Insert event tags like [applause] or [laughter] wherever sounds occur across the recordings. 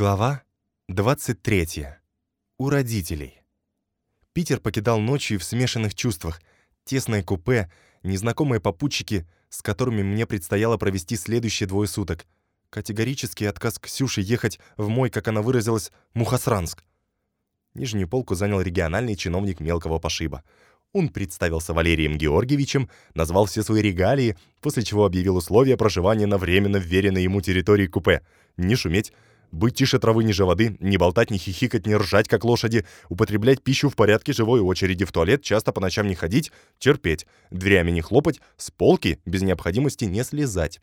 Глава 23. У родителей. Питер покидал ночью в смешанных чувствах. Тесное купе, незнакомые попутчики, с которыми мне предстояло провести следующие двое суток. Категорический отказ Ксюши ехать в мой, как она выразилась, Мухасранск. Нижнюю полку занял региональный чиновник мелкого пошиба. Он представился Валерием Георгиевичем, назвал все свои регалии, после чего объявил условия проживания на временно вверенной ему территории купе. Не шуметь, быть тише травы ниже воды, не болтать, не хихикать, не ржать, как лошади, употреблять пищу в порядке живой очереди, в туалет часто по ночам не ходить, терпеть, дверями не хлопать, с полки без необходимости не слезать.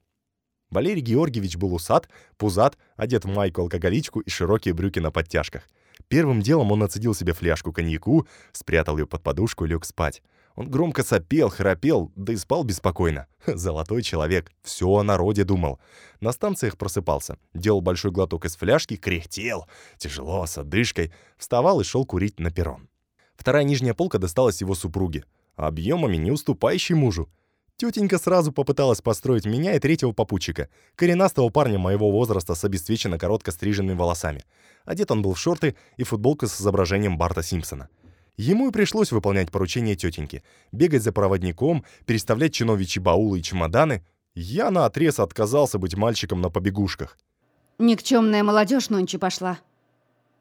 Валерий Георгиевич был усат, пузат, одет в майку-алкоголичку и широкие брюки на подтяжках. Первым делом он нацедил себе фляжку коньяку, спрятал ее под подушку и лег спать. Он громко сопел, храпел, да и спал беспокойно. [laughs] Золотой человек, все о народе думал. На станциях просыпался, делал большой глоток из фляжки, кряхтел, тяжело, с одышкой, вставал и шел курить на перрон. Вторая нижняя полка досталась его супруге, объемами не уступающей мужу. Тетенька сразу попыталась построить меня и третьего попутчика, коренастого парня моего возраста с обесцвеченно коротко стриженными волосами. Одет он был в шорты и футболку с изображением Барта Симпсона. Ему и пришлось выполнять поручения тетеньки, бегать за проводником, переставлять чиновичьи баулы и чемоданы. Я наотрез отказался быть мальчиком на побегушках. Никчемная молодежь нонче пошла.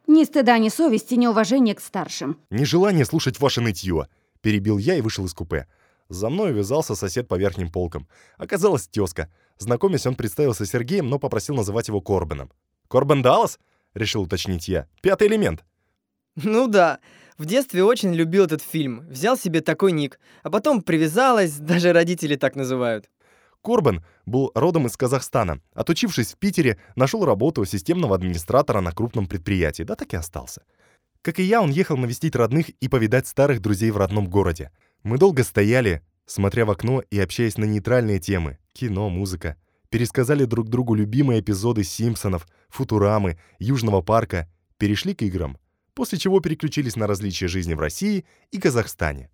Ни стыда, ни совести, ни уважения к старшим. Нежелание слушать ваше нытье. Перебил я и вышел из купе. За мной вязался сосед по верхним полкам. Оказалось, тезка. Знакомясь, он представился Сергеем, но попросил называть его Корбеном. «Корбен Даллас?» — решил уточнить я. «Пятый элемент». Ну да, в детстве очень любил этот фильм, взял себе такой ник, а потом привязалась, [laughs] даже родители так называют. Корбан был родом из Казахстана. Отучившись в Питере, нашел работу системного администратора на крупном предприятии, да так и остался. Как и я, он ехал навестить родных и повидать старых друзей в родном городе. Мы долго стояли, смотря в окно и общаясь на нейтральные темы — кино, музыка. Пересказали друг другу любимые эпизоды «Симпсонов», «Футурамы», «Южного парка», перешли к играм, после чего переключились на различия жизни в России и Казахстане.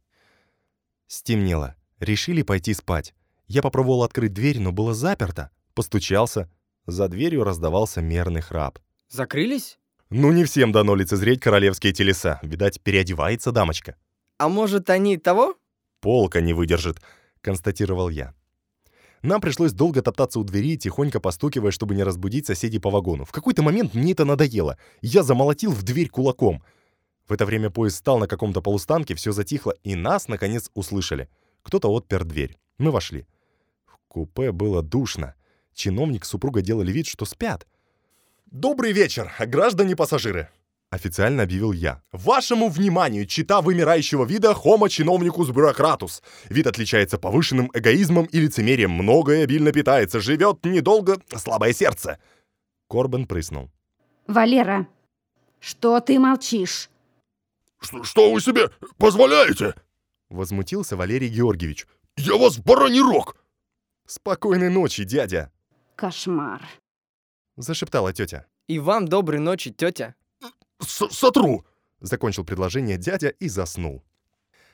Стемнело. Решили пойти спать. Я попробовал открыть дверь, но было заперто. Постучался. За дверью раздавался мерный храп. Закрылись? Ну, не всем дано лицезреть королевские телеса. Видать, переодевается дамочка. А может, они того? Полка не выдержит, констатировал я. Нам пришлось долго топтаться у двери, тихонько постукивая, чтобы не разбудить соседей по вагону. В какой-то момент мне это надоело. Я замолотил в дверь кулаком. В это время поезд стал на каком-то полустанке, все затихло, и нас, наконец, услышали. Кто-то отпер дверь. Мы вошли. В купе было душно. Чиновник с супругой делали вид, что спят. «Добрый вечер, граждане-пассажиры!» Официально объявил я. «Вашему вниманию чита вымирающего вида Homo чиновникус бюрократус. Вид отличается повышенным эгоизмом и лицемерием, многое обильно питается, живет недолго, слабое сердце». Корбен прыснул. Валера, что ты молчишь? Что, что вы себе позволяете? Возмутился Валерий Георгиевич. Я вас бараний рог! «Спокойной ночи, дядя!» Кошмар. Зашептала тетя. И вам доброй ночи, тетя. Сотру! Закончил предложение дядя и заснул.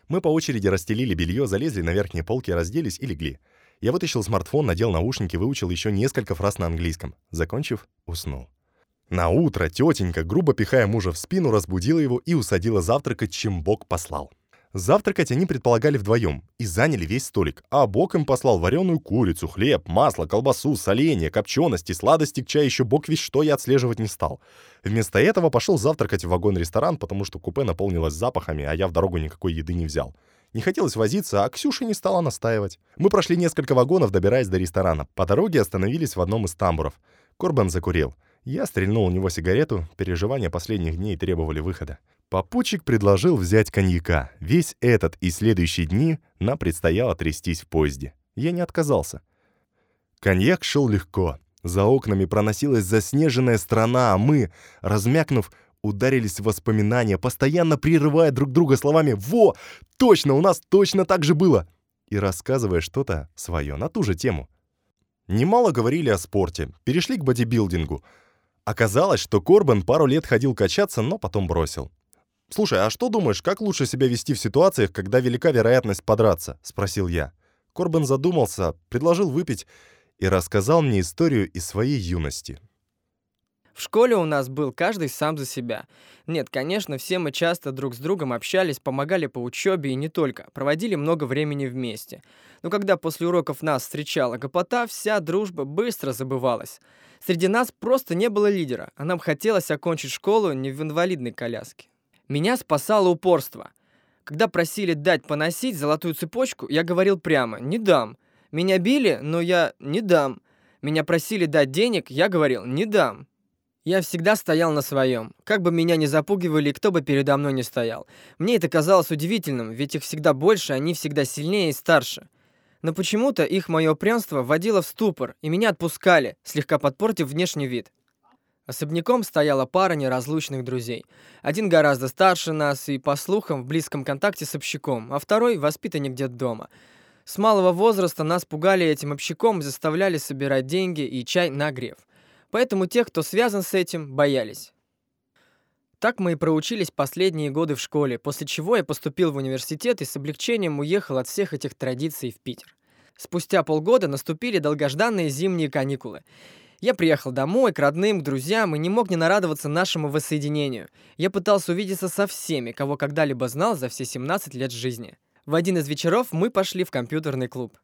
Мы по очереди расстелили белье, залезли на верхние полки, разделись и легли. Я вытащил смартфон, надел наушники, выучил еще несколько фраз на английском. Закончив, уснул. На утро тетенька, грубо пихая мужа в спину, разбудила его и усадила завтракать, чем Бог послал. Завтракать они предполагали вдвоем и заняли весь столик, а Бог им послал вареную курицу, хлеб, масло, колбасу, соленья, копчености, сладости к чаю еще Бог весь что я отслеживать не стал. Вместо этого пошел завтракать в вагон-ресторан, потому что купе наполнилось запахами, а я в дорогу никакой еды не взял. Не хотелось возиться, а Ксюша не стала настаивать. Мы прошли несколько вагонов, добираясь до ресторана. По дороге остановились в одном из тамбуров. Корбан закурил. Я стрельнул у него сигарету, переживания последних дней требовали выхода. Попутчик предложил взять коньяка. Весь этот и следующие дни нам предстояло трястись в поезде. Я не отказался. Коньяк шел легко. За окнами проносилась заснеженная страна, а мы, размякнув, ударились в воспоминания, постоянно прерывая друг друга словами «Во! Точно, у нас точно так же было!» и рассказывая что-то свое на ту же тему. Немало говорили о спорте, перешли к бодибилдингу. Оказалось, что Корбан пару лет ходил качаться, но потом бросил. «Слушай, а что думаешь, как лучше себя вести в ситуациях, когда велика вероятность подраться?» — спросил я. Корбан задумался, предложил выпить и рассказал мне историю из своей юности. В школе у нас был каждый сам за себя. Нет, конечно, все мы часто друг с другом общались, помогали по учебе и не только, проводили много времени вместе. Но когда после уроков нас встречала гопота, вся дружба быстро забывалась. Среди нас просто не было лидера, а нам хотелось окончить школу не в инвалидной коляске. Меня спасало упорство. Когда просили дать поносить золотую цепочку, я говорил прямо «не дам». Меня били, но я «не дам». Меня просили дать денег, я говорил «не дам». Я всегда стоял на своем. Как бы меня ни запугивали, кто бы передо мной не стоял. Мне это казалось удивительным, ведь их всегда больше, они всегда сильнее и старше. Но почему-то их мое упрямство вводило в ступор, и меня отпускали, слегка подпортив внешний вид. Особняком стояла пара неразлучных друзей. Один гораздо старше нас и, по слухам, в близком контакте с общаком, а второй — воспитанник детдома. С малого возраста нас пугали этим общаком, заставляли собирать деньги и чай на грев. Поэтому тех, кто связан с этим, боялись. Так мы и проучились последние годы в школе, после чего я поступил в университет и с облегчением уехал от всех этих традиций в Питер. Спустя полгода наступили долгожданные зимние каникулы. Я приехал домой, к родным, к друзьям и не мог не нарадоваться нашему воссоединению. Я пытался увидеться со всеми, кого когда-либо знал за все 17 лет жизни. В один из вечеров мы пошли в компьютерный клуб.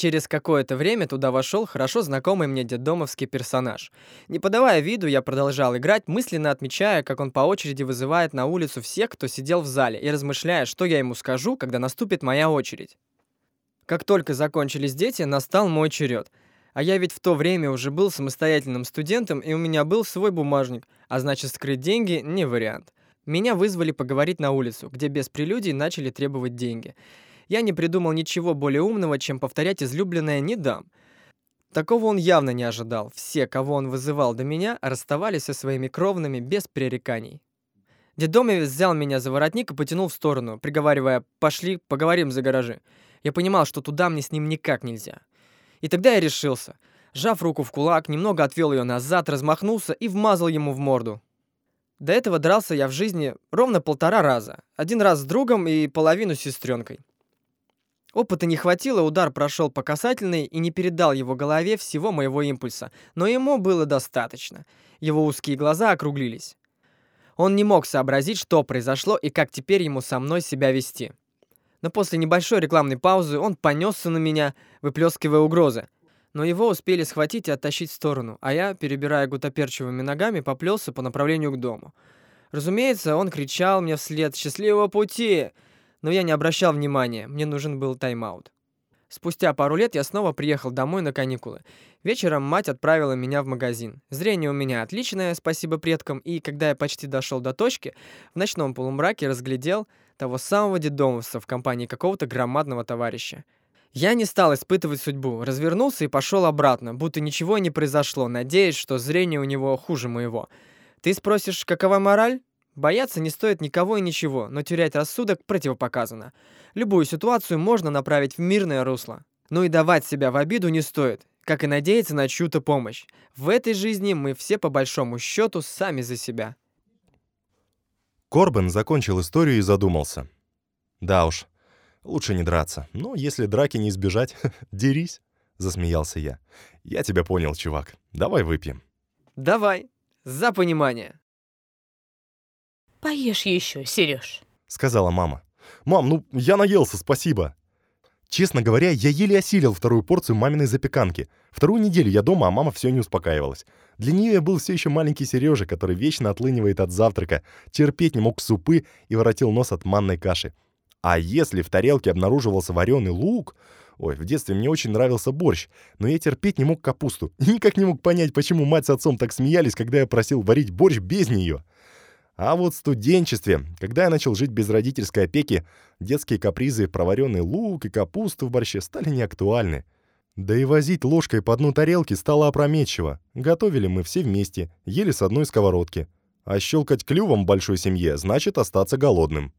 Через какое-то время туда вошел хорошо знакомый мне детдомовский персонаж. Не подавая виду, я продолжал играть, мысленно отмечая, как он по очереди вызывает на улицу всех, кто сидел в зале, и размышляя, что я ему скажу, когда наступит моя очередь. Как только закончились дети, настал мой черед. А я ведь в то время уже был самостоятельным студентом, и у меня был свой бумажник, а значит скрыть деньги не вариант. Меня вызвали поговорить на улицу, где без прелюдий начали требовать деньги. Я не придумал ничего более умного, чем повторять излюбленное «не дам». Такого он явно не ожидал. Все, кого он вызывал до меня, расставались со своими кровными без пререканий. Дедомовец взял меня за воротник и потянул в сторону, приговаривая «пошли, поговорим за гаражи». Я понимал, что туда мне с ним никак нельзя. И тогда я решился. Сжав руку в кулак, немного отвел ее назад, размахнулся и вмазал ему в морду. До этого дрался я в жизни ровно полтора раза. Один раз с другом и половину с сестренкой. Опыта не хватило, удар прошел по касательной и не передал его голове всего моего импульса, но ему было достаточно. Его узкие глаза округлились. Он не мог сообразить, что произошло и как теперь ему со мной себя вести. Но после небольшой рекламной паузы он понесся на меня, выплескивая угрозы. Но его успели схватить и оттащить в сторону, а я, перебирая гутоперчивыми ногами, поплелся по направлению к дому. Разумеется, он кричал мне вслед «Счастливого пути!», но я не обращал внимания, мне нужен был тайм-аут. Спустя пару лет я снова приехал домой на каникулы. Вечером мать отправила меня в магазин. Зрение у меня отличное, спасибо предкам, и когда я почти дошел до точки, в ночном полумраке разглядел того самого дедомовца в компании какого-то громадного товарища. Я не стал испытывать судьбу, развернулся и пошел обратно, будто ничего не произошло, надеясь, что зрение у него хуже моего. Ты спросишь, какова мораль? Бояться не стоит никого и ничего, но терять рассудок противопоказано. Любую ситуацию можно направить в мирное русло. Но и давать себя в обиду не стоит, как и надеяться на чью-то помощь. В этой жизни мы все по большому счету сами за себя. Корбен закончил историю и задумался. Да уж, лучше не драться. Но если драки не избежать, [laughs] дерись, засмеялся я. Я тебя понял, чувак. Давай выпьем. Давай, за понимание. Поешь еще, Сереж. Сказала мама. Мам, ну я наелся, спасибо. Честно говоря, я еле осилил вторую порцию маминой запеканки. Вторую неделю я дома, а мама все не успокаивалась. Для нее я был все еще маленький Сережа, который вечно отлынивает от завтрака, терпеть не мог супы и воротил нос от манной каши. А если в тарелке обнаруживался вареный лук... Ой, в детстве мне очень нравился борщ, но я терпеть не мог капусту. Никак не мог понять, почему мать с отцом так смеялись, когда я просил варить борщ без нее. А вот в студенчестве, когда я начал жить без родительской опеки, детские капризы, проваренный лук и капусту в борще стали неактуальны. Да и возить ложкой по дну тарелки стало опрометчиво. Готовили мы все вместе, ели с одной сковородки. А щелкать клювом большой семье значит остаться голодным.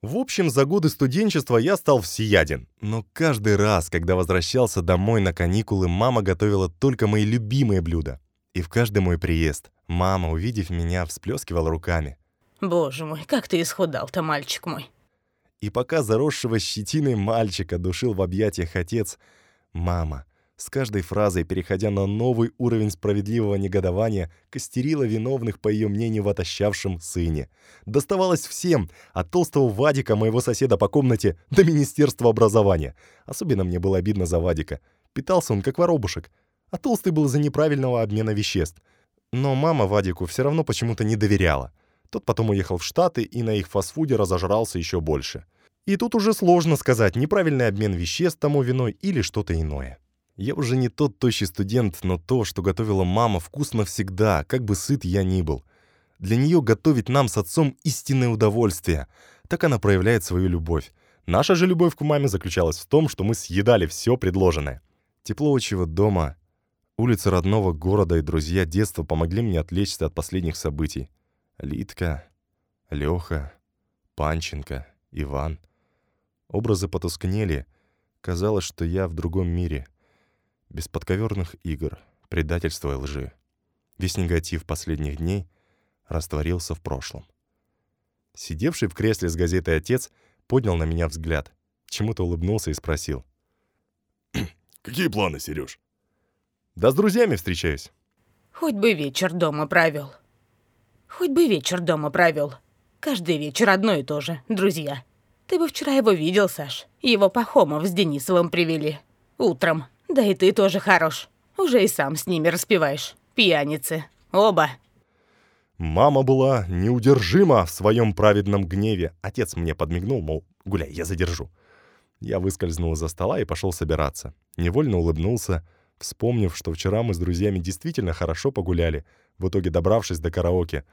В общем, за годы студенчества я стал всеяден. Но каждый раз, когда возвращался домой на каникулы, мама готовила только мои любимые блюда. И в каждый мой приезд мама, увидев меня, всплескивала руками. Боже мой, как ты исхудал-то, мальчик мой. И пока заросшего щетиной мальчика душил в объятиях отец, мама С каждой фразой, переходя на новый уровень справедливого негодования, костерила виновных, по ее мнению, в отощавшем сыне. Доставалось всем, от толстого Вадика, моего соседа по комнате, до Министерства образования. Особенно мне было обидно за Вадика. Питался он как воробушек, а толстый был из-за неправильного обмена веществ. Но мама Вадику все равно почему-то не доверяла. Тот потом уехал в Штаты и на их фастфуде разожрался еще больше. И тут уже сложно сказать, неправильный обмен веществ тому виной или что-то иное. Я уже не тот тощий студент, но то, что готовила мама, вкусно всегда, как бы сыт я ни был. Для нее готовить нам с отцом истинное удовольствие. Так она проявляет свою любовь. Наша же любовь к маме заключалась в том, что мы съедали все предложенное. Тепло отчего дома, улицы родного города и друзья детства помогли мне отвлечься от последних событий. Литка, Леха, Панченко, Иван. Образы потускнели. Казалось, что я в другом мире — без подковерных игр, предательства и лжи. Весь негатив последних дней растворился в прошлом. Сидевший в кресле с газетой отец поднял на меня взгляд, чему-то улыбнулся и спросил. «Какие планы, Сереж?» «Да с друзьями встречаюсь». Хоть бы вечер дома провел. Хоть бы вечер дома провел. Каждый вечер одно и то же, друзья. Ты бы вчера его видел, Саш. Его Пахомов с Денисовым привели. Утром. Да и ты тоже хорош. Уже и сам с ними распеваешь. Пьяницы. Оба. Мама была неудержима в своем праведном гневе. Отец мне подмигнул, мол, гуляй, я задержу. Я выскользнул из-за стола и пошел собираться. Невольно улыбнулся, вспомнив, что вчера мы с друзьями действительно хорошо погуляли, в итоге добравшись до караоке.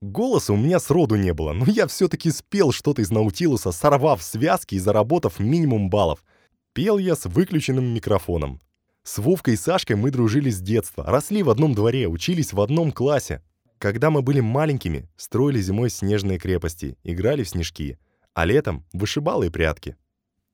Голоса у меня сроду не было, но я все-таки спел что-то из Наутилуса, сорвав связки и заработав минимум баллов. Пел я с выключенным микрофоном. С Вовкой и Сашкой мы дружили с детства, росли в одном дворе, учились в одном классе. Когда мы были маленькими, строили зимой снежные крепости, играли в снежки, а летом — вышибалы и прятки.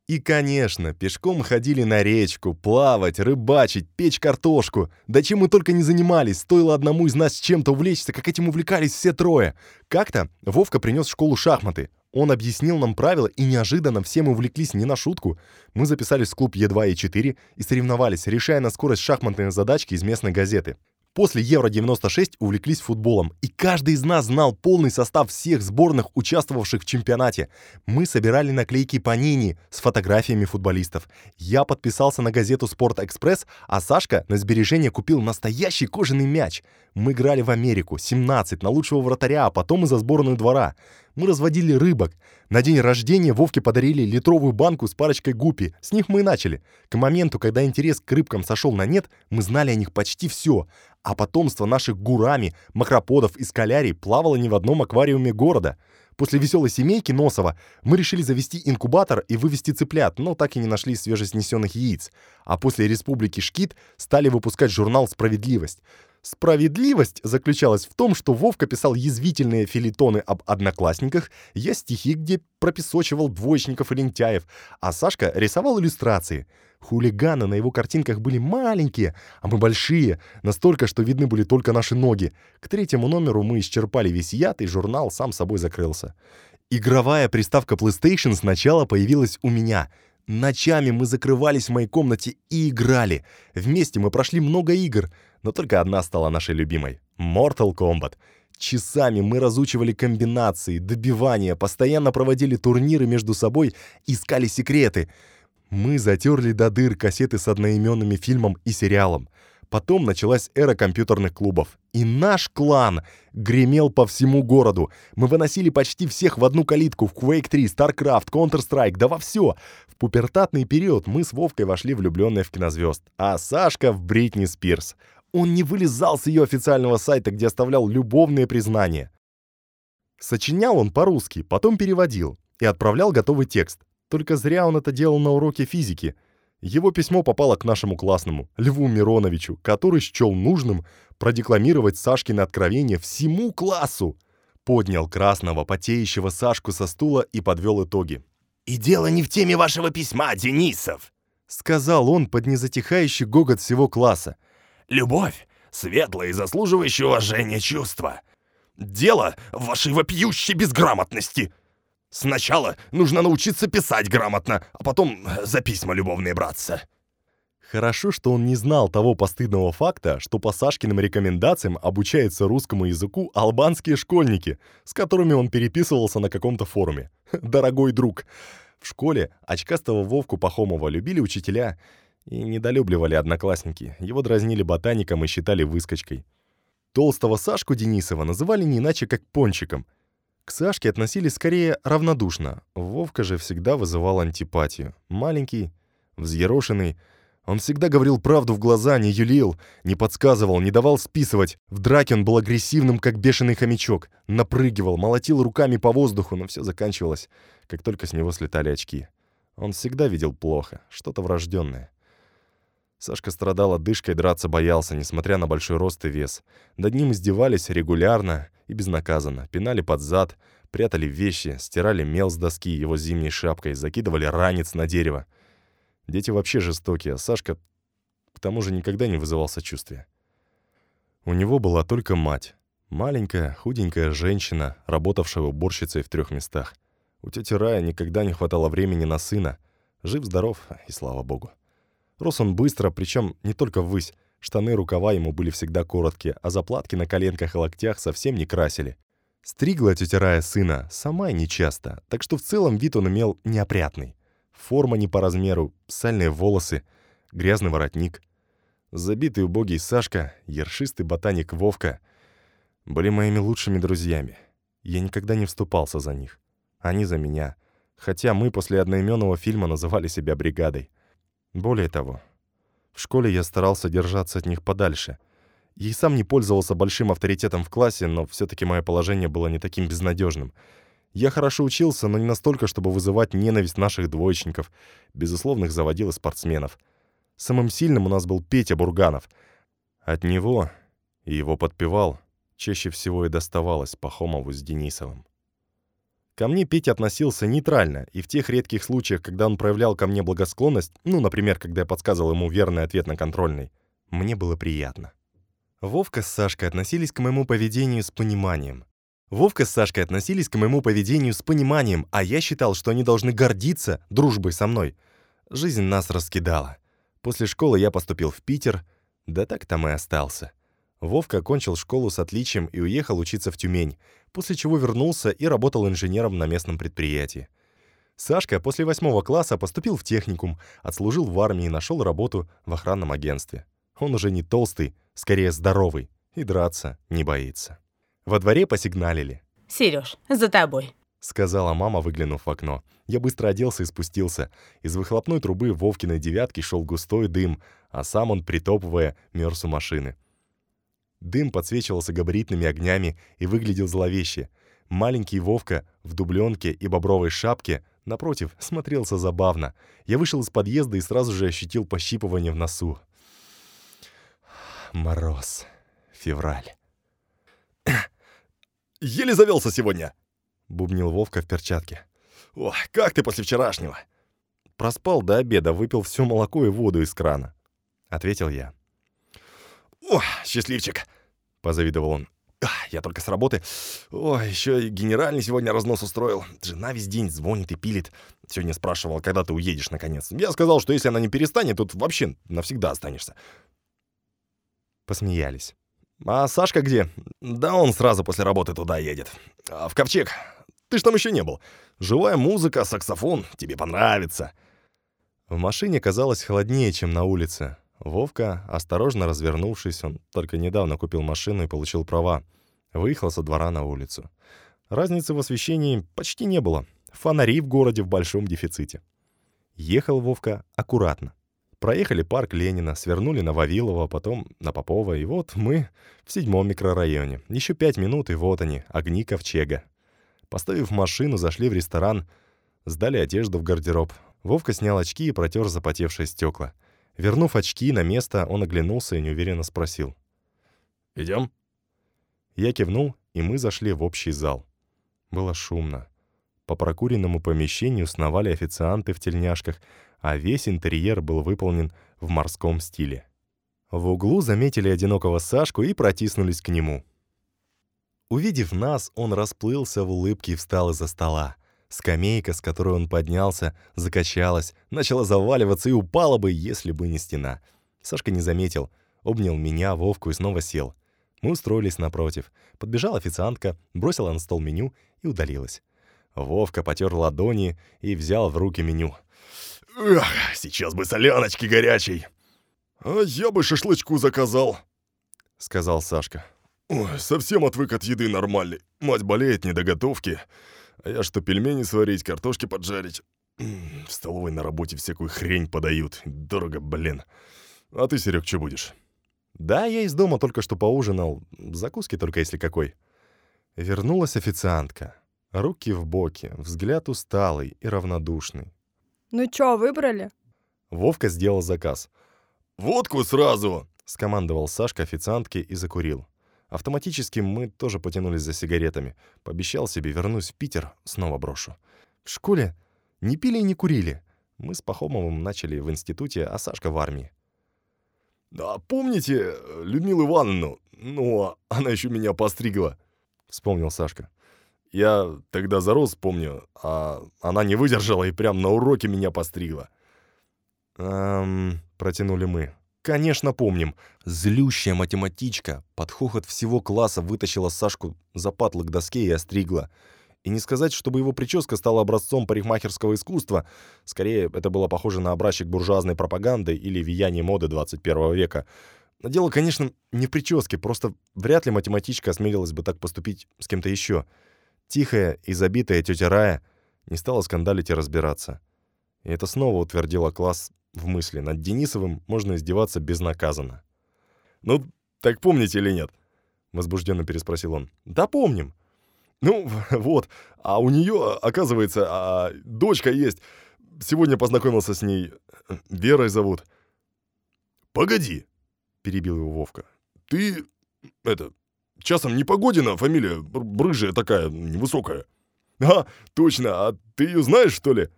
И, конечно, пешком ходили на речку, плавать, рыбачить, печь картошку. Да чем мы только не занимались, стоило одному из нас чем-то увлечься, как этим увлекались все трое. Как-то Вовка принес в школу шахматы. Он объяснил нам правила, и неожиданно все мы увлеклись не на шутку. Мы записались в клуб Е2 и 4 и соревновались, решая на скорость шахматные задачки из местной газеты. После Евро-96 увлеклись футболом, и каждый из нас знал полный состав всех сборных, участвовавших в чемпионате. Мы собирали наклейки по Нини с фотографиями футболистов. Я подписался на газету «Спорт-экспресс», а Сашка на сбережение купил настоящий кожаный мяч. Мы играли в Америку, 17, на лучшего вратаря, а потом и за сборную двора. Мы разводили рыбок. На день рождения Вовке подарили литровую банку с парочкой гупи. С них мы и начали. К моменту, когда интерес к рыбкам сошел на нет, мы знали о них почти все. А потомство наших гурами, макроподов и скалярий плавало не в одном аквариуме города. После веселой семейки Носова мы решили завести инкубатор и вывести цыплят, но так и не нашли свежеснесенных яиц. А после республики Шкит стали выпускать журнал «Справедливость». Справедливость заключалась в том, что Вовка писал язвительные филитоны об одноклассниках, я стихи, где пропесочивал двоечников и лентяев, а Сашка рисовал иллюстрации. Хулиганы на его картинках были маленькие, а мы большие, настолько, что видны были только наши ноги. К третьему номеру мы исчерпали весь яд, и журнал сам собой закрылся. Игровая приставка PlayStation сначала появилась у меня — Ночами мы закрывались в моей комнате и играли. Вместе мы прошли много игр, но только одна стала нашей любимой — Mortal Kombat. Часами мы разучивали комбинации, добивания, постоянно проводили турниры между собой, искали секреты. Мы затерли до дыр кассеты с одноименными фильмом и сериалом. Потом началась эра компьютерных клубов. И наш клан гремел по всему городу. Мы выносили почти всех в одну калитку в Quake 3, StarCraft, Counter-Strike, да во все. В пубертатный период мы с Вовкой вошли влюбленные в кинозвезд, а Сашка в Бритни Спирс. Он не вылезал с ее официального сайта, где оставлял любовные признания. Сочинял он по-русски, потом переводил и отправлял готовый текст. Только зря он это делал на уроке физики — его письмо попало к нашему классному, Льву Мироновичу, который счел нужным продекламировать Сашкины откровения всему классу. Поднял красного, потеющего Сашку со стула и подвел итоги. «И дело не в теме вашего письма, Денисов!» Сказал он под незатихающий гогот всего класса. «Любовь — светлое и заслуживающее уважения чувство. Дело в вашей вопиющей безграмотности!» Сначала нужно научиться писать грамотно, а потом за письма любовные браться. Хорошо, что он не знал того постыдного факта, что по Сашкиным рекомендациям обучаются русскому языку албанские школьники, с которыми он переписывался на каком-то форуме. [laughs] Дорогой друг. В школе очкастого Вовку Пахомова любили учителя и недолюбливали одноклассники. Его дразнили ботаником и считали выскочкой. Толстого Сашку Денисова называли не иначе как Пончиком. К Сашке относились скорее равнодушно. Вовка же всегда вызывал антипатию. Маленький, взъерошенный, он всегда говорил правду в глаза, не юлил, не подсказывал, не давал списывать. В драке он был агрессивным, как бешеный хомячок. Напрыгивал, молотил руками по воздуху, но все заканчивалось, как только с него слетали очки. Он всегда видел плохо, что-то врожденное. Сашка страдал одышкой, драться боялся, несмотря на большой рост и вес. Над ним издевались регулярно и безнаказанно. Пинали под зад, прятали вещи, стирали мел с доски его зимней шапкой, закидывали ранец на дерево. Дети вообще жестокие, а Сашка к тому же никогда не вызывал сочувствия. У него была только мать. Маленькая, худенькая женщина, работавшая уборщицей в трех местах. У тети Рая никогда не хватало времени на сына. Жив-здоров, и слава богу. Рос он быстро, причем не только ввысь. Штаны, рукава ему были всегда короткие, а заплатки на коленках и локтях совсем не красили. Стригла тетя Рая сына сама и нечасто, так что в целом вид он имел неопрятный. Форма не по размеру, сальные волосы, грязный воротник. Забитый убогий Сашка, ершистый ботаник Вовка были моими лучшими друзьями. Я никогда не вступался за них. Они за меня. Хотя мы после одноименного фильма называли себя бригадой. Более того, в школе я старался держаться от них подальше. Я и сам не пользовался большим авторитетом в классе, но все-таки мое положение было не таким безнадежным — я хорошо учился, но не настолько, чтобы вызывать ненависть наших двоечников, безусловных заводил и спортсменов. Самым сильным у нас был Петя Бурганов. От него, и его подпевал, чаще всего и доставалось Пахомову с Денисовым. Ко мне Петя относился нейтрально, и в тех редких случаях, когда он проявлял ко мне благосклонность, ну, например, когда я подсказывал ему верный ответ на контрольный, мне было приятно. Вовка с Сашкой относились к моему поведению с пониманием. Вовка с Сашкой относились к моему поведению с пониманием, а я считал, что они должны гордиться дружбой со мной. Жизнь нас раскидала. После школы я поступил в Питер, да так там и остался. Вовка окончил школу с отличием и уехал учиться в Тюмень, после чего вернулся и работал инженером на местном предприятии. Сашка после восьмого класса поступил в техникум, отслужил в армии и нашел работу в охранном агентстве. Он уже не толстый, скорее здоровый, и драться не боится. Во дворе посигналили. «Серёж, за тобой», — сказала мама, выглянув в окно. Я быстро оделся и спустился. Из выхлопной трубы Вовкиной девятки шел густой дым, а сам он, притопывая, мерз у машины. Дым подсвечивался габаритными огнями и выглядел зловеще. Маленький Вовка в дубленке и бобровой шапке, напротив, смотрелся забавно. Я вышел из подъезда и сразу же ощутил пощипывание в носу. Мороз. Февраль. [coughs] Еле завелся сегодня!» — бубнил Вовка в перчатке. «Ох, как ты после вчерашнего?» «Проспал до обеда, выпил все молоко и воду из крана», — ответил я. «Ох, счастливчик!» — позавидовал он. «Я только с работы. Ой, еще и генеральный сегодня разнос устроил. Жена весь день звонит и пилит. Сегодня спрашивала, когда ты уедешь, наконец. Я сказал, что если она не перестанет, тут вообще навсегда останешься». Посмеялись. А Сашка где? Да он сразу после работы туда едет. А в Ковчег. Ты ж там еще не был. Живая музыка, саксофон. Тебе понравится. В машине казалось холоднее, чем на улице. Вовка, осторожно развернувшись, он только недавно купил машину и получил права, выехал со двора на улицу. Разницы в освещении почти не было. Фонари в городе в большом дефиците. Ехал Вовка аккуратно. Проехали парк Ленина, свернули на Вавилова, потом на Попова, и вот мы в седьмом микрорайоне. Еще пять минут, и вот они, огни ковчега. Поставив машину, зашли в ресторан, сдали одежду в гардероб. Вовка снял очки и протер запотевшие стекла. Вернув очки на место, он оглянулся и неуверенно спросил. «Идем?» Я кивнул, и мы зашли в общий зал. Было шумно. По прокуренному помещению сновали официанты в тельняшках, а весь интерьер был выполнен в морском стиле. В углу заметили одинокого Сашку и протиснулись к нему. Увидев нас, он расплылся в улыбке и встал из-за стола. Скамейка, с которой он поднялся, закачалась, начала заваливаться и упала бы, если бы не стена. Сашка не заметил, обнял меня, Вовку и снова сел. Мы устроились напротив. Подбежала официантка, бросила на стол меню и удалилась. Вовка потер ладони и взял в руки меню. Эх, сейчас бы соляночки горячей. А я бы шашлычку заказал, сказал Сашка. Ой, совсем отвык от еды нормальной. Мать болеет не до готовки. А я что, пельмени сварить, картошки поджарить? В столовой на работе всякую хрень подают. Дорого, блин. А ты, Серег, что будешь? Да, я из дома только что поужинал. Закуски только если какой. Вернулась официантка. Руки в боки, взгляд усталый и равнодушный. Ну чё, выбрали? Вовка сделал заказ. «Водку сразу!» — скомандовал Сашка официантке и закурил. Автоматически мы тоже потянулись за сигаретами. Пообещал себе, вернусь в Питер, снова брошу. В школе не пили и не курили. Мы с Пахомовым начали в институте, а Сашка в армии. «А помните Людмилу Ивановну? Ну, она еще меня постригла», — вспомнил Сашка. «Я тогда зарос, помню, а она не выдержала и прям на уроке меня постригла». «Эм...» — протянули мы. «Конечно помним. Злющая математичка под хохот всего класса вытащила Сашку за патлы к доске и остригла. И не сказать, чтобы его прическа стала образцом парикмахерского искусства. Скорее, это было похоже на образчик буржуазной пропаганды или влияние моды 21 века. Но дело, конечно, не в прическе, просто вряд ли математичка осмелилась бы так поступить с кем-то еще. Тихая и забитая тетя Рая не стала скандалить и разбираться. И это снова утвердило класс в мысли. Над Денисовым можно издеваться безнаказанно. «Ну, так помните или нет?» — возбужденно переспросил он. «Да помним». «Ну, [laughs] вот. А у нее, оказывается, а, дочка есть. Сегодня познакомился с ней. Верой зовут». «Погоди», — перебил его Вовка. «Ты, это, часом не Погодина, фамилия рыжая такая, невысокая». «А, точно, а ты ее знаешь, что ли?»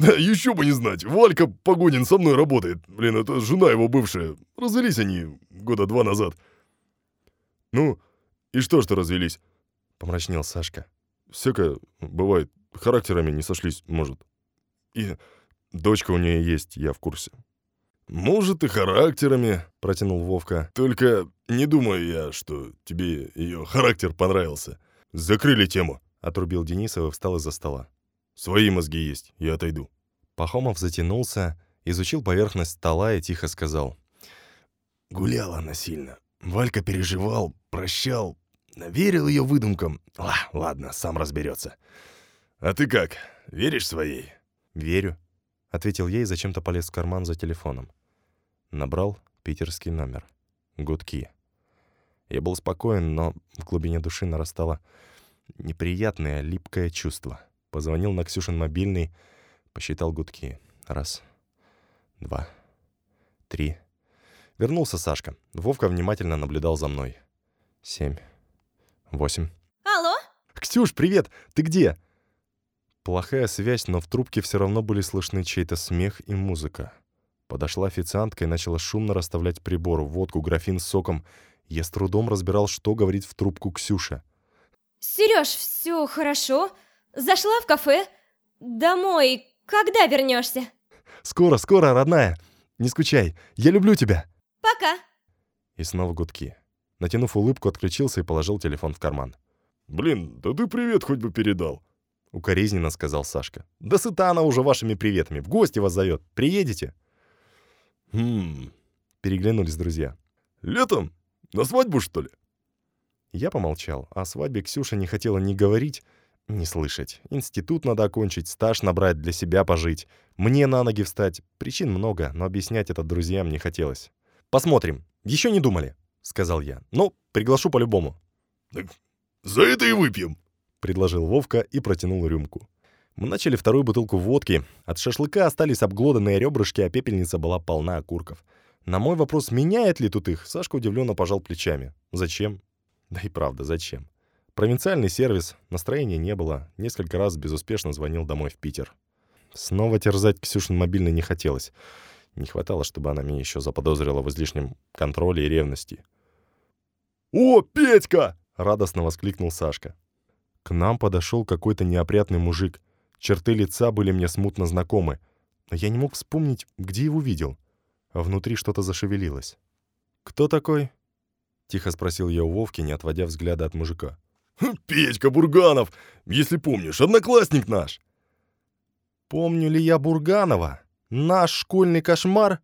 [laughs] Еще бы не знать. Валька Погодин со мной работает. Блин, это жена его бывшая. Развелись они года два назад. Ну, и что, что развелись? Помрачнел Сашка. Всякое бывает. Характерами не сошлись, может. И дочка у нее есть, я в курсе. «Может, и характерами», — протянул Вовка. «Только не думаю я, что тебе ее характер понравился. Закрыли тему», — отрубил Денисов и встал из-за стола. Свои мозги есть, я отойду». Пахомов затянулся, изучил поверхность стола и тихо сказал. «Гуляла она сильно. Валька переживал, прощал, верил ее выдумкам. Ла, ладно, сам разберется. А ты как, веришь своей?» «Верю», — ответил ей и зачем-то полез в карман за телефоном. Набрал питерский номер. Гудки. Я был спокоен, но в глубине души нарастало неприятное, липкое чувство — Позвонил на Ксюшин мобильный, посчитал гудки. Раз, два, три. Вернулся Сашка. Вовка внимательно наблюдал за мной. Семь, восемь. Алло? Ксюш, привет! Ты где? Плохая связь, но в трубке все равно были слышны чей-то смех и музыка. Подошла официантка и начала шумно расставлять прибор, водку, графин с соком. Я с трудом разбирал, что говорит в трубку Ксюша. Сереж, все хорошо. Зашла в кафе. Домой. Когда вернешься? Скоро, скоро, родная. Не скучай. Я люблю тебя. Пока. И снова гудки. Натянув улыбку, отключился и положил телефон в карман. «Блин, да ты привет хоть бы передал», — укоризненно сказал Сашка. «Да сыта она уже вашими приветами. В гости вас зовет. Приедете?» «Хм...» — переглянулись друзья. «Летом? На свадьбу, что ли?» Я помолчал. О свадьбе Ксюша не хотела ни говорить, не слышать. Институт надо окончить, стаж набрать, для себя пожить. Мне на ноги встать. Причин много, но объяснять это друзьям не хотелось. «Посмотрим. Еще не думали», — сказал я. «Но приглашу по-любому». «Так за это и выпьем», — предложил Вовка и протянул рюмку. Мы начали вторую бутылку водки. От шашлыка остались обглоданные ребрышки, а пепельница была полна окурков. На мой вопрос, меняет ли тут их, Сашка удивленно пожал плечами. «Зачем?» Да и правда, зачем? Провинциальный сервис, настроения не было. Несколько раз безуспешно звонил домой в Питер. Снова терзать Ксюшин мобильный не хотелось. Не хватало, чтобы она меня еще заподозрила в излишнем контроле и ревности. «О, Петька!» — радостно воскликнул Сашка. К нам подошел какой-то неопрятный мужик. Черты лица были мне смутно знакомы, но я не мог вспомнить, где его видел. Внутри что-то зашевелилось. «Кто такой?» — тихо спросил я у Вовки, не отводя взгляда от мужика. [laughs] «Петька Бурганов, если помнишь, одноклассник наш». «Помню ли я Бурганова? Наш школьный кошмар?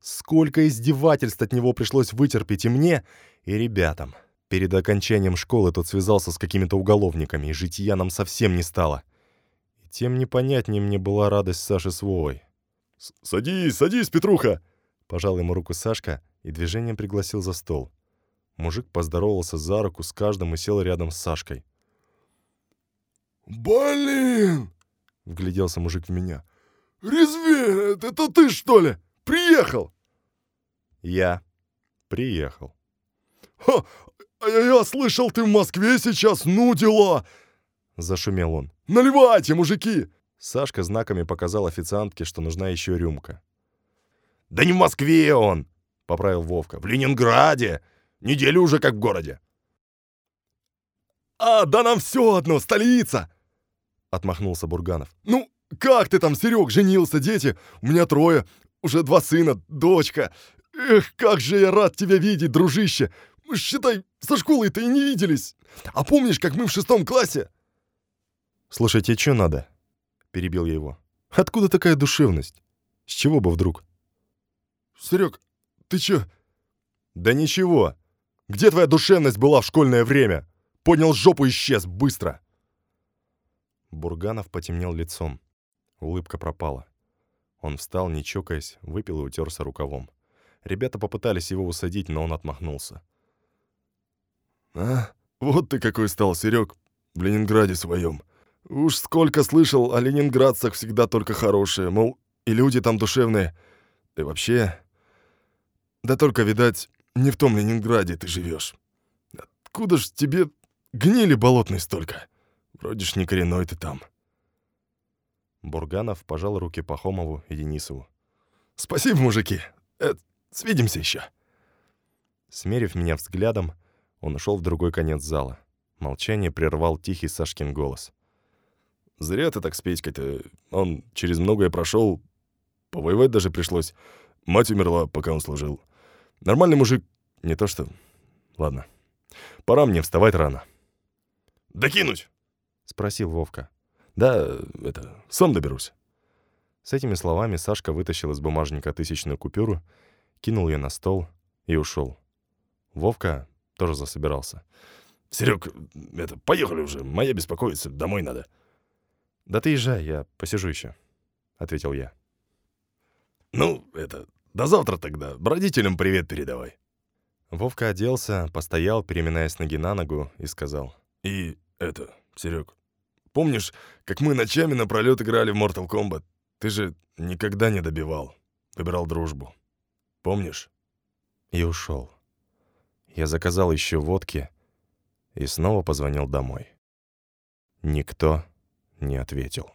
Сколько издевательств от него пришлось вытерпеть и мне, и ребятам. Перед окончанием школы тот связался с какими-то уголовниками, и жития нам совсем не стало. И тем непонятнее мне была радость Саши Свой. «Садись, садись, Петруха!» Пожал ему руку Сашка и движением пригласил за стол. Мужик поздоровался за руку с каждым и сел рядом с Сашкой. «Блин!» — вгляделся мужик в меня. «Резве, это ты, что ли? Приехал!» «Я приехал». «Ха! А я, я слышал, ты в Москве сейчас, ну дела!» Зашумел он. «Наливайте, мужики!» Сашка знаками показал официантке, что нужна еще рюмка. «Да не в Москве он!» — поправил Вовка. «В Ленинграде! Неделю уже как в городе!» «А, да нам все одно, столица!» — отмахнулся Бурганов. «Ну, как ты там, Серег, женился, дети? У меня трое, уже два сына, дочка. Эх, как же я рад тебя видеть, дружище! Считай, со школой-то и не виделись. А помнишь, как мы в шестом классе?» «Слушайте, что надо?» — перебил я его. «Откуда такая душевность? С чего бы вдруг?» «Серег, ты чё?» «Да ничего. Где твоя душевность была в школьное время? Поднял жопу и исчез быстро!» Бурганов потемнел лицом. Улыбка пропала. Он встал, не чокаясь, выпил и утерся рукавом. Ребята попытались его усадить, но он отмахнулся. «А, вот ты какой стал, Серег, в Ленинграде своем. Уж сколько слышал о ленинградцах всегда только хорошие, мол, и люди там душевные. И вообще... Да только, видать, не в том Ленинграде ты живешь. Откуда ж тебе гнили болотной столько? Вроде ж не коренной ты там». Бурганов пожал руки Пахомову и Денисову. «Спасибо, мужики. Э, свидимся еще». Смерив меня взглядом, он ушел в другой конец зала. Молчание прервал тихий Сашкин голос. «Зря ты так с Петькой-то. Он через многое прошел. Повоевать даже пришлось. Мать умерла, пока он служил. Нормальный мужик, не то что... Ладно. Пора мне вставать рано». «Докинуть?» — спросил Вовка. «Да, это, сам доберусь». С этими словами Сашка вытащил из бумажника тысячную купюру, кинул ее на стол и ушел. Вовка тоже засобирался. «Серег, это, поехали уже, моя беспокоится, домой надо». «Да ты езжай, я посижу еще», — ответил я. «Ну, это, до завтра тогда, родителям привет передавай». Вовка оделся, постоял, переминаясь ноги на ногу, и сказал. «И это, Серег, помнишь, как мы ночами напролет играли в Mortal Kombat? Ты же никогда не добивал, выбирал дружбу. Помнишь?» И ушел. Я заказал еще водки и снова позвонил домой. Никто не ответил.